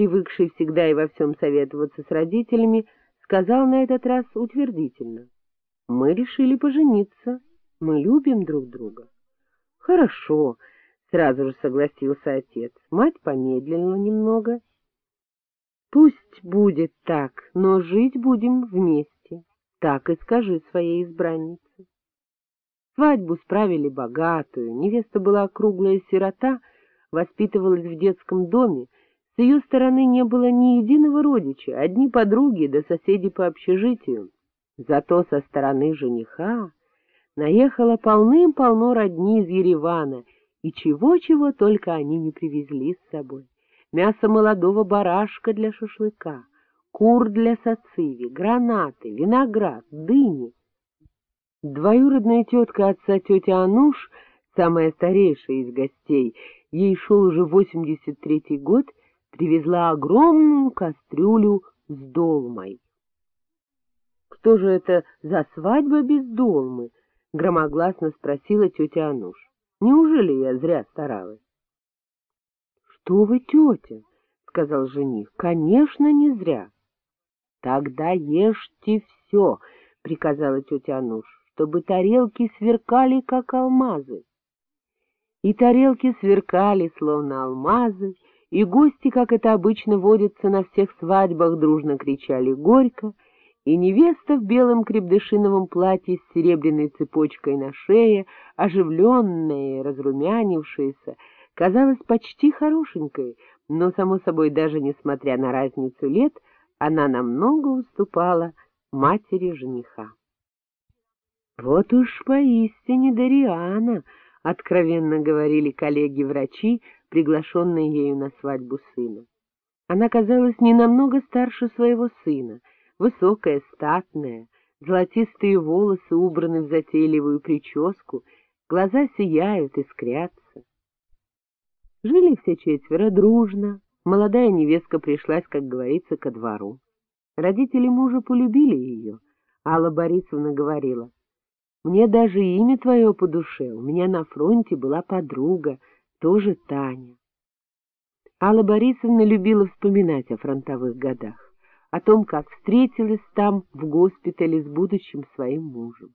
привыкший всегда и во всем советоваться с родителями, сказал на этот раз утвердительно. — Мы решили пожениться, мы любим друг друга. — Хорошо, — сразу же согласился отец. Мать помедлила немного. — Пусть будет так, но жить будем вместе. Так и скажи своей избраннице. Свадьбу справили богатую, невеста была круглая сирота, воспитывалась в детском доме, ее стороны не было ни единого родича, одни подруги да соседи по общежитию. Зато со стороны жениха наехало полным-полно родни из Еревана, и чего-чего только они не привезли с собой. Мясо молодого барашка для шашлыка, кур для сациви, гранаты, виноград, дыни. Двоюродная тетка отца, тетя Ануш, самая старейшая из гостей, ей шел уже восемьдесят третий год, привезла огромную кастрюлю с долмой. — Кто же это за свадьба без долмы? — громогласно спросила тетя Ануш. — Неужели я зря старалась? — Что вы, тетя? — сказал жених. — Конечно, не зря. — Тогда ешьте все, — приказала тетя Ануш чтобы тарелки сверкали, как алмазы. И тарелки сверкали, словно алмазы, и гости, как это обычно водится на всех свадьбах, дружно кричали горько, и невеста в белом крепдышиновом платье с серебряной цепочкой на шее, оживленная и разрумянившаяся, казалась почти хорошенькой, но, само собой, даже несмотря на разницу лет, она намного уступала матери жениха. Вот уж поистине Дариана, — откровенно говорили коллеги-врачи, приглашенные ею на свадьбу сына. Она казалась не намного старше своего сына, высокая, статная, золотистые волосы убраны в затейливую прическу, глаза сияют, искрятся. Жили все четверо дружно, молодая невестка пришлась, как говорится, ко двору. Родители мужа полюбили ее, Алла Борисовна говорила — мне даже имя твое по душе, у меня на фронте была подруга, тоже Таня. Алла Борисовна любила вспоминать о фронтовых годах, о том, как встретилась там в госпитале с будущим своим мужем.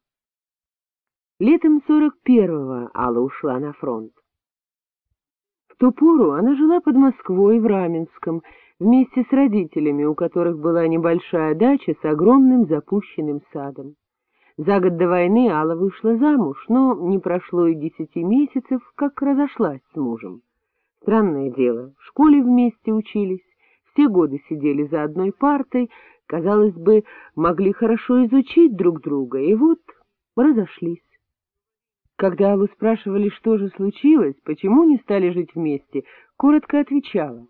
Летом сорок первого Алла ушла на фронт. В ту пору она жила под Москвой в Раменском, вместе с родителями, у которых была небольшая дача с огромным запущенным садом. За год до войны Алла вышла замуж, но не прошло и десяти месяцев, как разошлась с мужем. Странное дело, в школе вместе учились, все годы сидели за одной партой, казалось бы, могли хорошо изучить друг друга, и вот разошлись. Когда Аллу спрашивали, что же случилось, почему не стали жить вместе, коротко отвечала.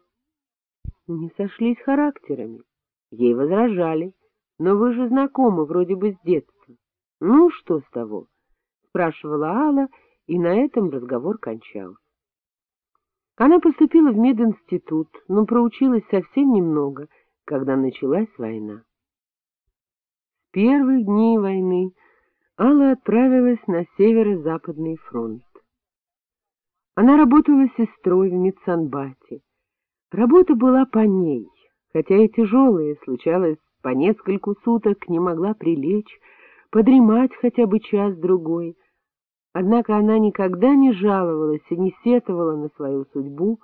Не сошлись характерами. Ей возражали. Но вы же знакомы вроде бы с детства. — Ну, что с того? — спрашивала Алла, и на этом разговор кончался. Она поступила в мединститут, но проучилась совсем немного, когда началась война. С первых дней войны Алла отправилась на северо-западный фронт. Она работала сестрой в медсанбате. Работа была по ней, хотя и тяжелая, случалось, по нескольку суток не могла прилечь, подремать хотя бы час-другой. Однако она никогда не жаловалась и не сетовала на свою судьбу,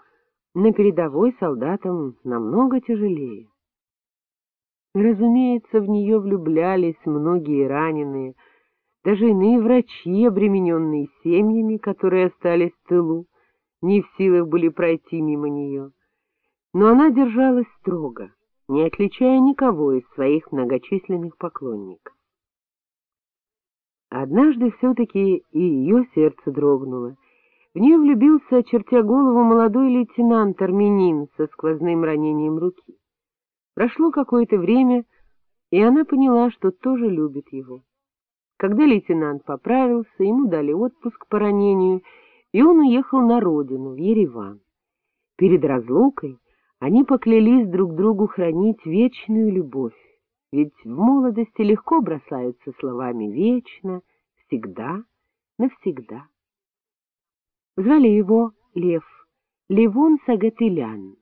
на передовой солдатам намного тяжелее. Разумеется, в нее влюблялись многие раненые, даже иные врачи, обремененные семьями, которые остались в тылу, не в силах были пройти мимо нее. Но она держалась строго, не отличая никого из своих многочисленных поклонников. Однажды все-таки и ее сердце дрогнуло. В нее влюбился, очертя голову, молодой лейтенант армянин со сквозным ранением руки. Прошло какое-то время, и она поняла, что тоже любит его. Когда лейтенант поправился, ему дали отпуск по ранению, и он уехал на родину, в Ереван. Перед разлукой они поклялись друг другу хранить вечную любовь. Ведь в молодости легко бросаются словами «вечно», «всегда», «навсегда». Звали его Лев, Левон Сагатылян.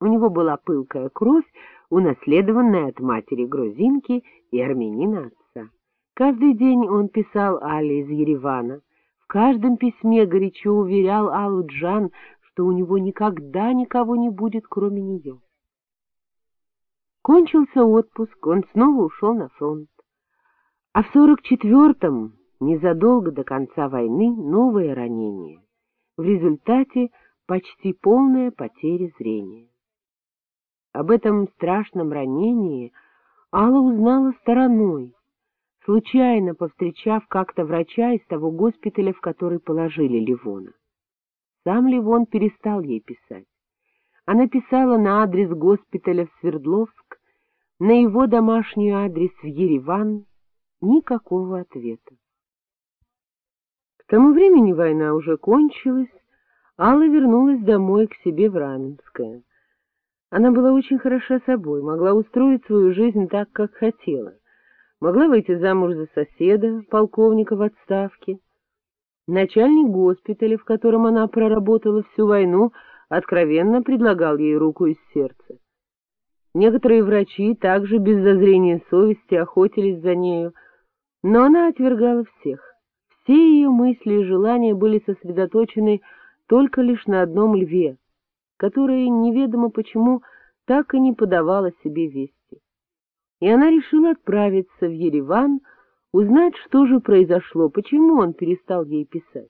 У него была пылкая кровь, унаследованная от матери грузинки и армянина отца. Каждый день он писал Але из Еревана. В каждом письме горячо уверял Аллу Джан, что у него никогда никого не будет, кроме нее. Кончился отпуск, он снова ушел на фронт. А в сорок четвертом, незадолго до конца войны, новое ранение. В результате почти полная потеря зрения. Об этом страшном ранении Алла узнала стороной, случайно повстречав как-то врача из того госпиталя, в который положили Ливона. Сам Ливон перестал ей писать. Она писала на адрес госпиталя в Свердловск, на его домашний адрес в Ереван, никакого ответа. К тому времени война уже кончилась, Алла вернулась домой к себе в Раменское. Она была очень хороша собой, могла устроить свою жизнь так, как хотела. Могла выйти замуж за соседа, полковника в отставке. Начальник госпиталя, в котором она проработала всю войну, откровенно предлагал ей руку из сердца. Некоторые врачи также без зазрения совести охотились за нею, но она отвергала всех. Все ее мысли и желания были сосредоточены только лишь на одном льве, который, неведомо почему, так и не подавала себе вести. И она решила отправиться в Ереван, узнать, что же произошло, почему он перестал ей писать.